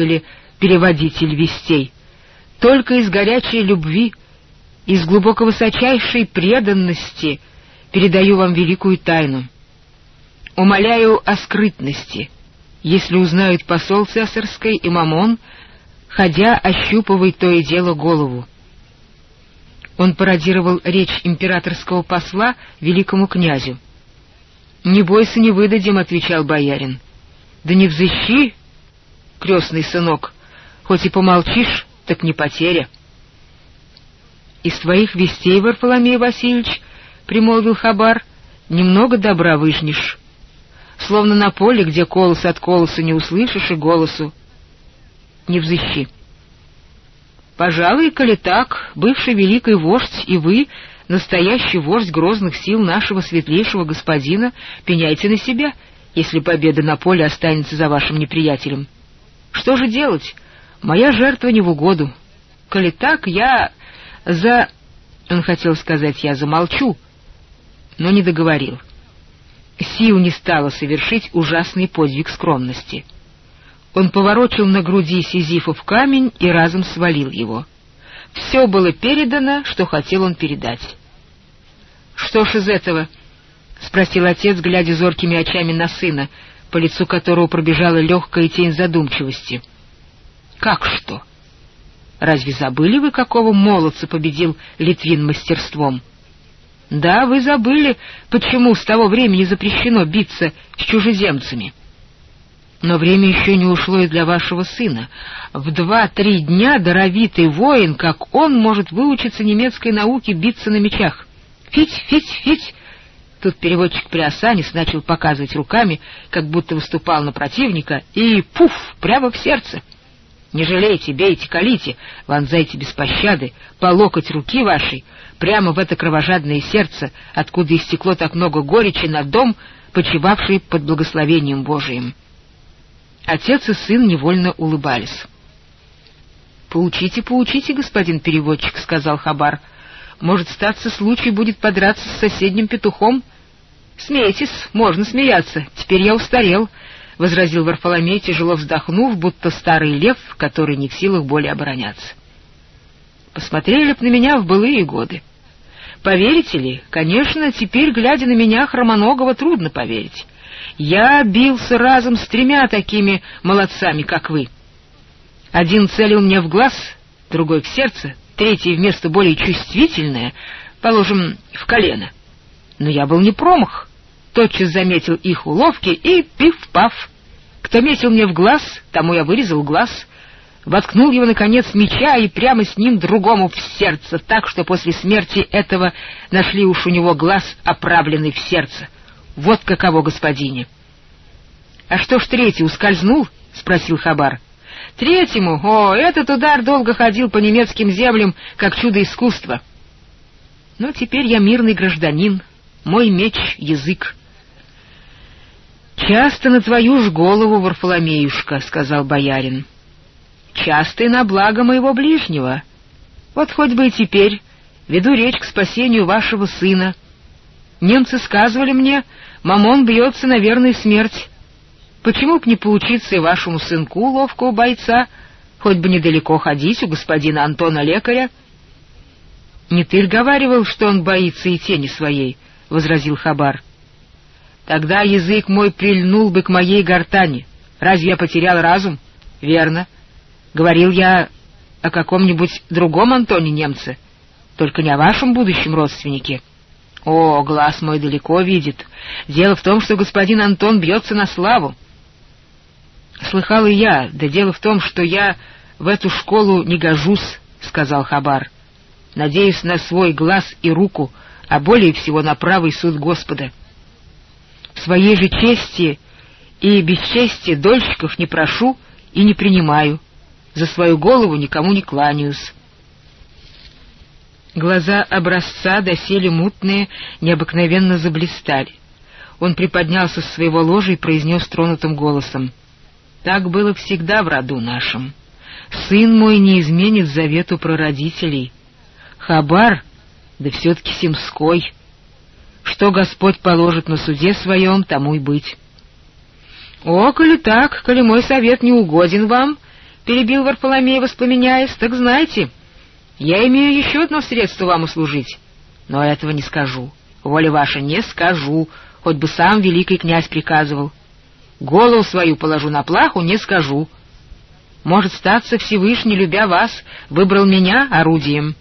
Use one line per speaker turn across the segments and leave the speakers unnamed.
или переводитель вестей. Только из горячей любви, из глубоко высочайшей преданности передаю вам великую тайну. Умоляю о скрытности. Если узнают посол цесарской и мамон, ходя, ощупывай то и дело голову. Он пародировал речь императорского посла великому князю. «Не бойся, не выдадим», — отвечал боярин. «Да не взыщи, крестный сынок, хоть и помолчишь, так не потеря». «Из твоих вестей, Варфоломей Васильевич, — примолвил Хабар, — немного добра выжнешь. Словно на поле, где колос от колоса не услышишь и голосу. Не взыщи». Пожалуй, коли так, бывший великий вождь и вы, настоящий вождь грозных сил нашего светлейшего господина, пеняйте на себя, если победа на поле останется за вашим неприятелем. Что же делать? Моя жертва не в угоду. Коли так, я за... Он хотел сказать «я замолчу», но не договорил. Сил не стало совершить ужасный подвиг скромности — он поворочил на груди Сизифов камень и разом свалил его. Все было передано, что хотел он передать. — Что ж из этого? — спросил отец, глядя зоркими очами на сына, по лицу которого пробежала легкая тень задумчивости. — Как что? Разве забыли вы, какого молодца победил Литвин мастерством? — Да, вы забыли, почему с того времени запрещено биться с чужеземцами. — но время еще не ушло и для вашего сына. В два-три дня даровитый воин, как он, может выучиться немецкой науке биться на мечах. Фить, фить, фить! Тут переводчик приосанец начал показывать руками, как будто выступал на противника, и пуф, прямо в сердце. Не жалейте, бейте, колите, вонзайте без пощады, по локоть руки вашей, прямо в это кровожадное сердце, откуда истекло так много горечи на дом, почивавший под благословением Божиим. Отец и сын невольно улыбались. «Поучите, поучите, господин переводчик», — сказал Хабар. «Может, статься случай будет подраться с соседним петухом?» «Смейтесь, можно смеяться, теперь я устарел», — возразил Варфоломей, тяжело вздохнув, будто старый лев, который не в силах более обороняться. «Посмотрели б на меня в былые годы. Поверите ли, конечно, теперь, глядя на меня, Хромоногого, трудно поверить. Я бился разом с тремя такими молодцами, как вы. Один целил мне в глаз, другой в сердце, третий вместо более чувствительное, положим, в колено. Но я был не промах, тотчас заметил их уловки и пиф-паф. Кто метил мне в глаз, тому я вырезал глаз, воткнул его, наконец, меча и прямо с ним другому в сердце, так что после смерти этого нашли уж у него глаз, оправленный в сердце. Вот каково, господине. — А что ж третий, ускользнул? — спросил Хабар. — Третьему? О, этот удар долго ходил по немецким землям, как чудо искусства. Но теперь я мирный гражданин, мой меч — язык. — Часто на твою ж голову, Варфоломеюшка, — сказал боярин. — Часто и на благо моего ближнего. Вот хоть бы и теперь веду речь к спасению вашего сына. Немцы сказывали мне, Мамон бьется на верную смерть. Почему б не поучиться и вашему сынку, ловкого бойца, хоть бы недалеко ходить у господина Антона лекаря? — Не ты говаривал, что он боится и тени своей? — возразил Хабар. — Тогда язык мой прильнул бы к моей гортани. Разве я потерял разум? — Верно. Говорил я о каком-нибудь другом Антоне немце, только не о вашем будущем родственнике. — о, глаз мой далеко видит. Дело в том, что господин Антон бьется на славу. Слыхал и я, да дело в том, что я в эту школу не гожусь, — сказал Хабар. Надеюсь на свой глаз и руку, а более всего на правый суд Господа. Своей же чести и бесчестия дольщиков не прошу и не принимаю. За свою голову никому не кланяюсь. Глаза образца, доселе мутные, необыкновенно заблистали. Он приподнялся с своего ложа и произнес тронутым голосом. «Так было всегда в роду нашем. Сын мой не изменит завету прародителей. Хабар, да все-таки Семской. Что Господь положит на суде своем, тому и быть». «О, коли так, коли мой совет не угоден вам, перебил Варфоломей, воспламеняясь, — так знайте, я имею еще одно средство вам услужить, но этого не скажу. Воля ваша, не скажу, хоть бы сам великий князь приказывал. Голову свою положу на плаху, не скажу. Может, статься Всевышний, любя вас, выбрал меня орудием.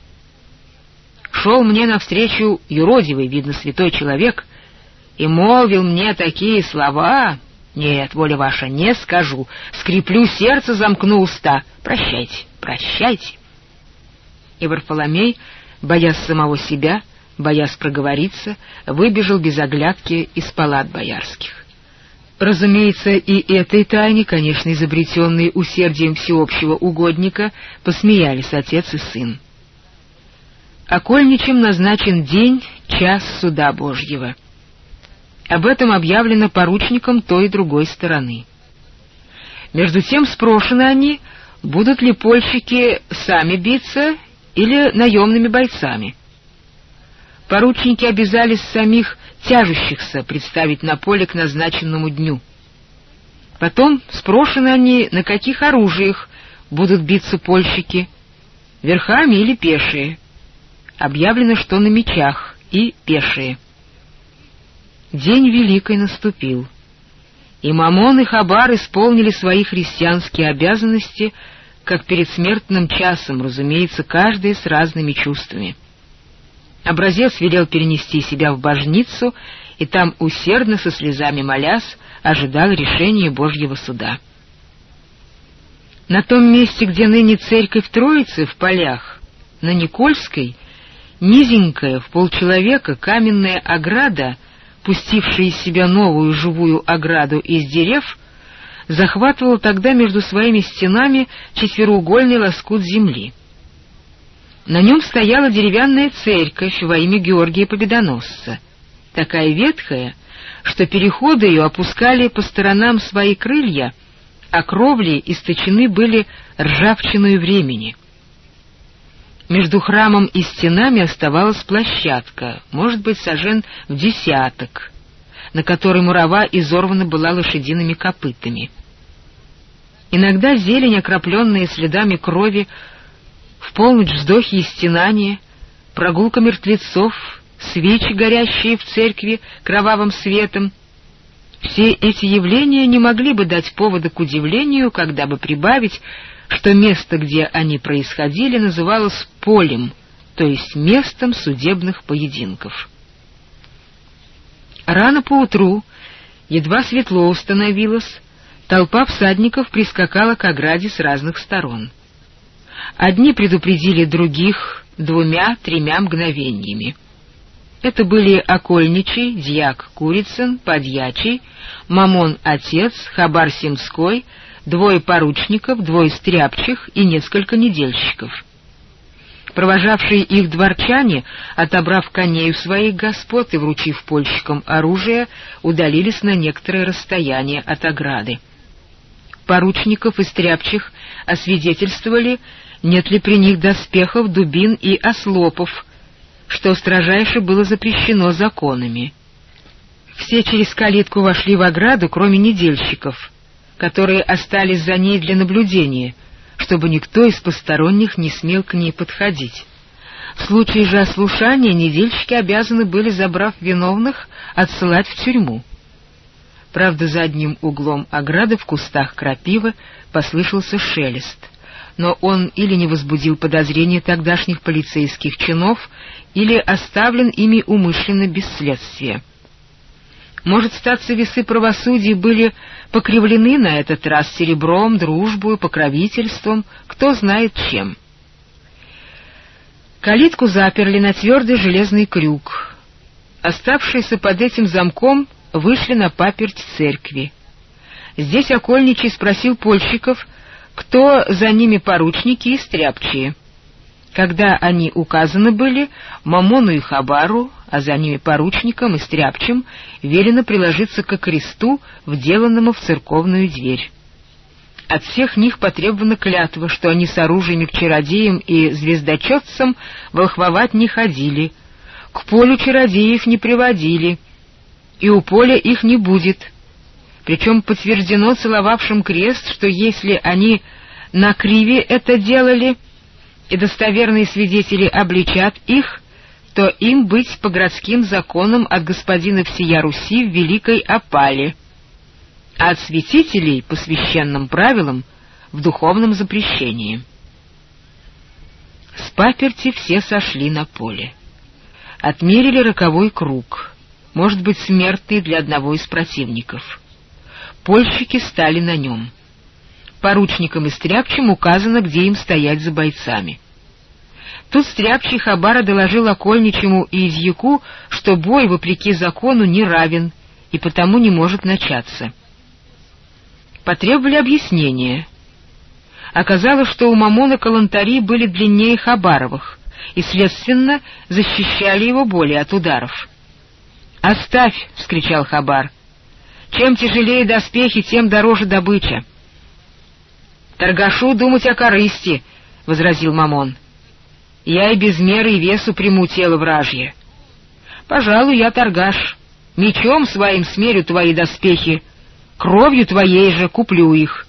Шел мне навстречу юродивый, видно, святой человек, и молвил мне такие слова... Нет, воля ваша, не скажу. Скреплю сердце, замкну уста. Прощайте, прощайте. И Варфоломей, боясь самого себя, боясь проговориться, выбежал без оглядки из палат боярских. Разумеется, и этой тайне, конечно, изобретенной усердием всеобщего угодника, посмеялись отец и сын. Окольничем назначен день, час суда Божьего. Об этом объявлено поручникам той и другой стороны. Между тем спрошены они, будут ли польщики сами биться или наемными бойцами. Поручники обязались самих тяжущихся представить на поле к назначенному дню. Потом спрошены они, на каких оружиях будут биться польщики, верхами или пешие. Объявлено, что на мечах и пешие. День Великой наступил, и Мамон и Хабар исполнили свои христианские обязанности, как перед смертным часом, разумеется, каждый с разными чувствами. Образец велел перенести себя в божницу, и там, усердно, со слезами молясь, ожидал решения Божьего суда. На том месте, где ныне церковь Троицы, в полях, на Никольской, низенькая, в полчеловека, каменная ограда, пустившая из себя новую живую ограду из дерев, захватывала тогда между своими стенами четвероугольный лоскут земли. На нем стояла деревянная церковь во имя Георгия Победоносца, такая ветхая, что переходы ее опускали по сторонам свои крылья, а кровли источены были ржавчиной времени. Между храмом и стенами оставалась площадка, может быть, сажен в десяток, на которой мурава изорвана была лошадиными копытами. Иногда зелень, окропленная следами крови, в полночь вздохи и стенания, прогулка мертвецов, свечи, горящие в церкви кровавым светом. Все эти явления не могли бы дать повода к удивлению, когда бы прибавить, что место, где они происходили, называлось полем, то есть местом судебных поединков. Рано поутру, едва светло установилось, толпа всадников прискакала к ограде с разных сторон. Одни предупредили других двумя-тремя мгновениями. Это были Окольничий, Дьяк Курицын, Подьячий, Мамон Отец, Хабар Семской, двое поручников, двое стряпчих и несколько недельщиков. Провожавшие их дворчане, отобрав коней у своих господ и вручив польщикам оружие, удалились на некоторое расстояние от ограды. Поручников и стряпчих освидетельствовали, нет ли при них доспехов, дубин и ослопов, что строжайше было запрещено законами. Все через калитку вошли в ограду, кроме недельщиков, которые остались за ней для наблюдения, чтобы никто из посторонних не смел к ней подходить. В случае же ослушания недельщики обязаны были, забрав виновных, отсылать в тюрьму. Правда, за одним углом ограды в кустах крапивы послышался шелест — но он или не возбудил подозрения тогдашних полицейских чинов, или оставлен ими умышленно без следствия. Может, статься весы правосудия были покривлены на этот раз серебром, дружбой, покровительством, кто знает чем. Калитку заперли на твердый железный крюк. Оставшиеся под этим замком вышли на паперть церкви. Здесь окольничий спросил польщиков, кто за ними поручники и стряпчие. Когда они указаны были, Мамону и Хабару, а за ними поручникам и стряпчим, велено приложиться ко кресту, вделанному в церковную дверь. От всех них потребована клятва, что они с оружием к чародеям и звездочетцам волхвовать не ходили, к полю чародеев не приводили, и у поля их не будет — причем подтверждено целовавшим крест, что если они на Криве это делали, и достоверные свидетели обличат их, то им быть по городским законам от господина всея Руси в Великой Опале, а от святителей по священным правилам в духовном запрещении. С паперти все сошли на поле. Отмерили роковой круг, может быть, смертный для одного из противников. Польщики стали на нем. Поручникам и стряпчим указано, где им стоять за бойцами. Тут стряпчий Хабара доложил окольничему и изъяку, что бой, вопреки закону, не равен и потому не может начаться. Потребовали объяснения. Оказалось, что у Мамона калантари были длиннее Хабаровых, и, следственно, защищали его более от ударов. «Оставь!» — вскричал Хабар. «Чем тяжелее доспехи, тем дороже добыча». «Торгашу думать о корысти», — возразил Мамон. «Я и без меры и весу приму тело вражье. Пожалуй, я торгаш. Мечом своим смерю твои доспехи, кровью твоей же куплю их».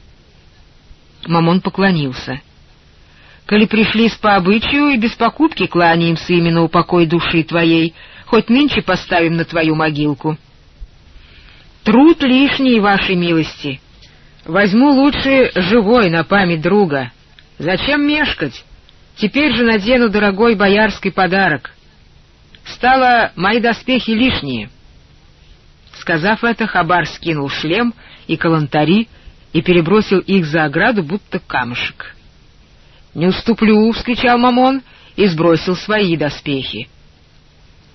Мамон поклонился. «Коли пришли с по обычаю и без покупки кланяемся именно упокой души твоей, хоть нынче поставим на твою могилку». «Труд лишний, вашей милости. Возьму лучше живой на память друга. Зачем мешкать? Теперь же надену дорогой боярский подарок. Стало мои доспехи лишние». Сказав это, Хабар скинул шлем и калантари, и перебросил их за ограду, будто камушек. «Не уступлю!» — вскричал Мамон и сбросил свои доспехи.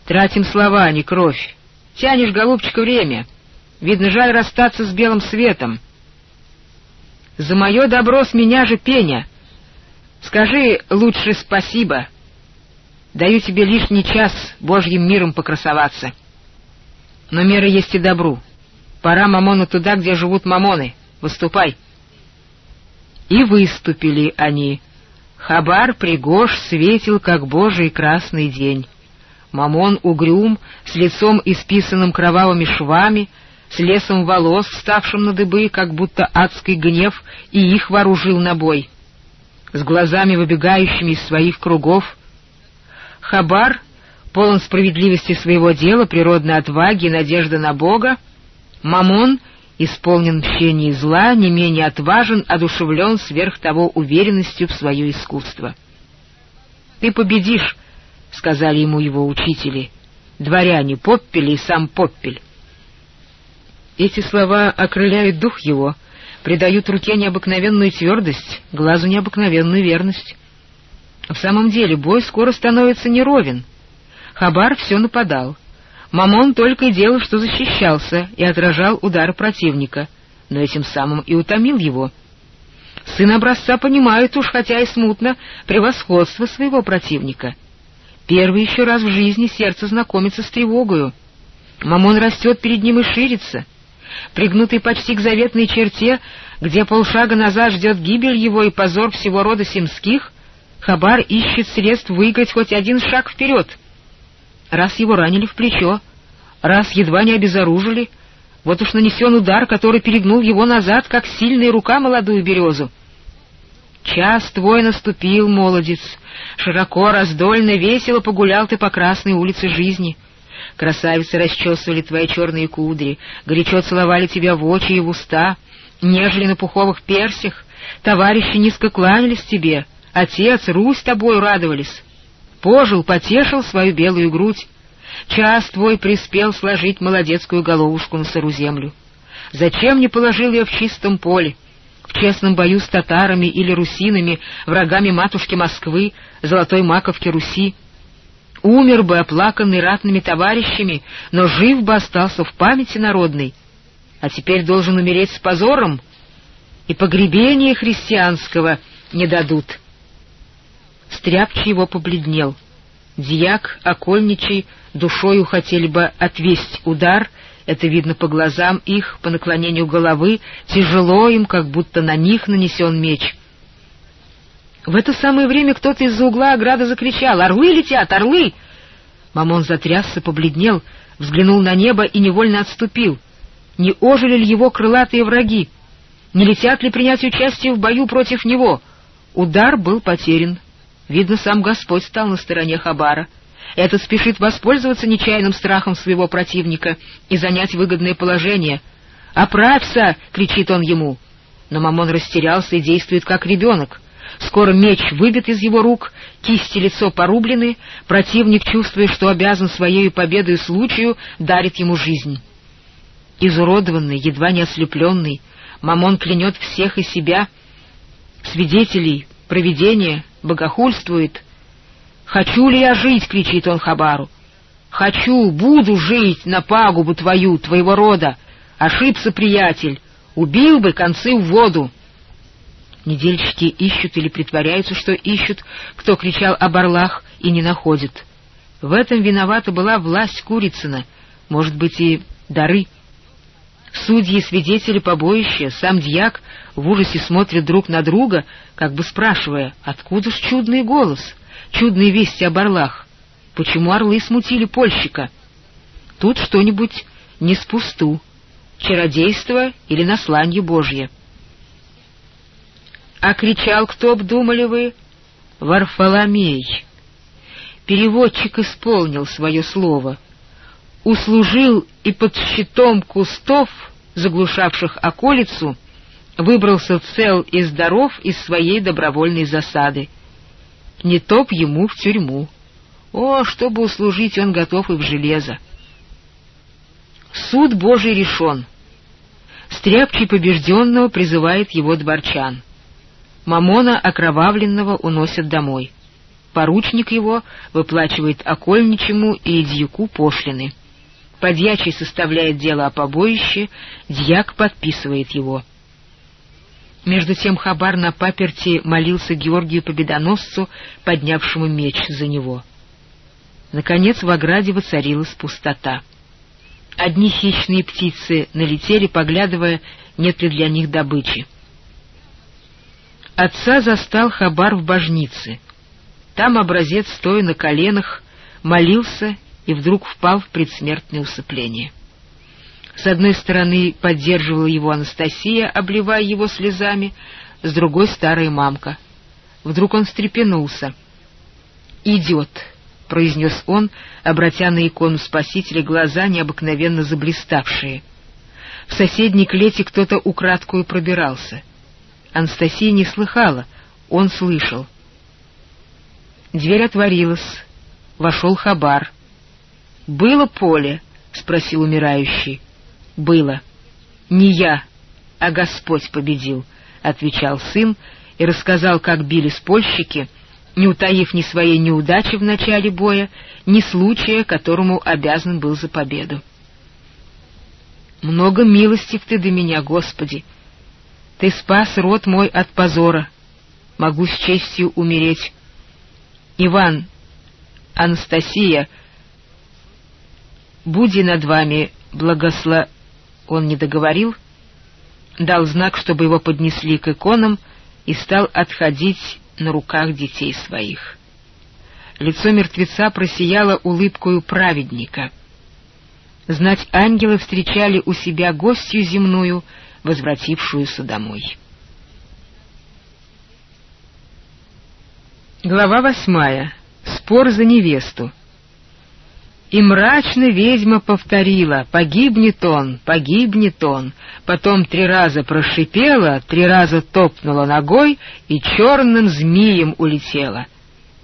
«Тратим слова, а не кровь. Тянешь, голубчика, время. Видно, жаль расстаться с белым светом. За мое добро с меня же пеня. Скажи лучше спасибо. Даю тебе лишний час божьим миром покрасоваться. Но мера есть и добру. Пора Мамону туда, где живут мамоны». Выступай!» И выступили они. Хабар пригож светил, как божий красный день. Мамон угрюм, с лицом исписанным кровавыми швами, с лесом волос, вставшим на дыбы, как будто адский гнев, и их вооружил на бой. С глазами, выбегающими из своих кругов. Хабар, полон справедливости своего дела, природной отваги и надежды на Бога, Мамон — исполнен мщения зла, не менее отважен, одушевлен сверх того уверенностью в свое искусство. «Ты победишь», — сказали ему его учители, дворяне Поппель и сам Поппель. Эти слова окрыляют дух его, придают руке необыкновенную твердость, глазу необыкновенную верность. В самом деле бой скоро становится неровен. Хабар все нападал — Мамон только и делал, что защищался и отражал удары противника, но этим самым и утомил его. Сын образца понимает уж, хотя и смутно, превосходство своего противника. Первый еще раз в жизни сердце знакомится с тревогою. Мамон растет перед ним и ширится. Пригнутый почти к заветной черте, где полшага назад ждет гибель его и позор всего рода семских, Хабар ищет средств выиграть хоть один шаг вперед — Раз его ранили в плечо, раз едва не обезоружили, вот уж нанесен удар, который перегнул его назад, как сильная рука молодую березу. Час твой наступил, молодец, широко, раздольно, весело погулял ты по красной улице жизни. Красавицы расчесывали твои черные кудри, горячо целовали тебя в очи и в уста, нежели на пуховых персях, товарищи низко кланялись тебе, отец, Русь тобою радовались пожил, потешил свою белую грудь. Час твой приспел сложить молодецкую головушку на сыру землю. Зачем не положил ее в чистом поле, в честном бою с татарами или русинами, врагами матушки Москвы, золотой маковки Руси? Умер бы, оплаканный ратными товарищами, но жив бы остался в памяти народной. А теперь должен умереть с позором, и погребения христианского не дадут». Стряпчий его побледнел. Дьяк, окольничий, душою хотели бы отвесть удар, это видно по глазам их, по наклонению головы, тяжело им, как будто на них нанесен меч. В это самое время кто-то из-за угла ограды закричал «Орлы летят! Орлы!» Мамон затрясся, побледнел, взглянул на небо и невольно отступил. Не ожили ли его крылатые враги? Не летят ли принять участие в бою против него? Удар был потерян. Видно, сам Господь стал на стороне Хабара. Этот спешит воспользоваться нечаянным страхом своего противника и занять выгодное положение. «Оправься!» — кричит он ему. Но Мамон растерялся и действует как ребенок. Скоро меч выбит из его рук, кисти лицо порублены, противник, чувствуя, что обязан своей победой случаю, дарит ему жизнь. Изуродованный, едва не ослепленный, Мамон клянет всех и себя, свидетелей, провидения, богохульствует. «Хочу ли я жить?» — кричит он Хабару. «Хочу, буду жить на пагубу твою, твоего рода. Ошибся, приятель, убил бы концы в воду». Недельщики ищут или притворяются, что ищут, кто кричал об орлах и не находит. В этом виновата была власть Курицына, может быть, и дары. Судьи свидетели побоища, сам дьяк в ужасе смотрят друг на друга, как бы спрашивая, откуда ж чудный голос, чудные вести об орлах, почему орлы смутили польщика. Тут что-нибудь не спусту, чародейство или насланье Божье. А кричал кто б, думали вы? Варфоломей. Переводчик исполнил свое слово. Услужил и под щитом кустов, заглушавших околицу, выбрался цел и здоров из своей добровольной засады. Не топ ему в тюрьму. О, чтобы услужить, он готов и в железо. Суд Божий решен. Стряпчий побежденного призывает его дворчан. Мамона окровавленного уносят домой. Поручник его выплачивает окольничему и дьяку пошлины. Подьячий составляет дело о побоище, дьяк подписывает его. Между тем Хабар на паперти молился Георгию Победоносцу, поднявшему меч за него. Наконец в ограде воцарилась пустота. Одни хищные птицы налетели, поглядывая, нет ли для них добычи. Отца застал Хабар в божнице. Там образец, стоя на коленах, молился и вдруг впал в предсмертное усыпление. С одной стороны поддерживала его Анастасия, обливая его слезами, с другой — старая мамка. Вдруг он встрепенулся. «Идет», — произнес он, обратя на икону Спасителя глаза, необыкновенно заблиставшие. В соседней клете кто-то украдкую пробирался — Анастасия не слыхала, он слышал. Дверь отворилась. Вошел Хабар. «Было поле?» — спросил умирающий. «Было. Не я, а Господь победил», — отвечал сын и рассказал, как били спольщики, не утаив ни своей неудачи в начале боя, ни случая, которому обязан был за победу. «Много милостив ты до меня, Господи!» Ты спас род мой от позора. Могу с честью умереть. Иван, Анастасия, буди над вами благосло... Он не договорил, дал знак, чтобы его поднесли к иконам, и стал отходить на руках детей своих. Лицо мертвеца просияло улыбкою праведника. Знать ангелы встречали у себя гостью земную — возвратившуюся домой. Глава восьмая. Спор за невесту. И мрачно ведьма повторила «Погибнет он, погибнет он», потом три раза прошипела, три раза топнула ногой и черным змеем улетела.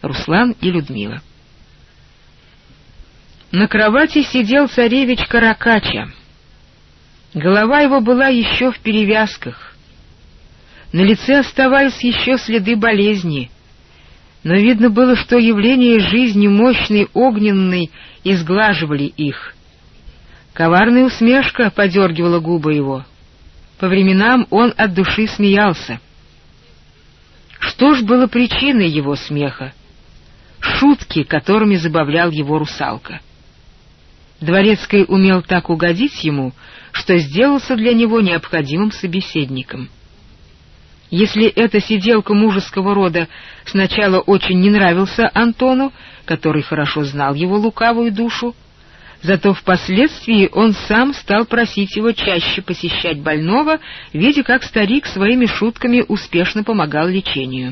Руслан и Людмила. На кровати сидел царевич Каракача. Голова его была еще в перевязках. На лице оставались еще следы болезни, но видно было, что явления жизни мощной, огненной, изглаживали их. Коварная усмешка подергивала губы его. По временам он от души смеялся. Что ж было причиной его смеха? Шутки, которыми забавлял его русалка. Дворецкий умел так угодить ему, что сделался для него необходимым собеседником. Если эта сиделка мужеского рода сначала очень не нравился Антону, который хорошо знал его лукавую душу, Зато впоследствии он сам стал просить его чаще посещать больного, видя, как старик своими шутками успешно помогал лечению.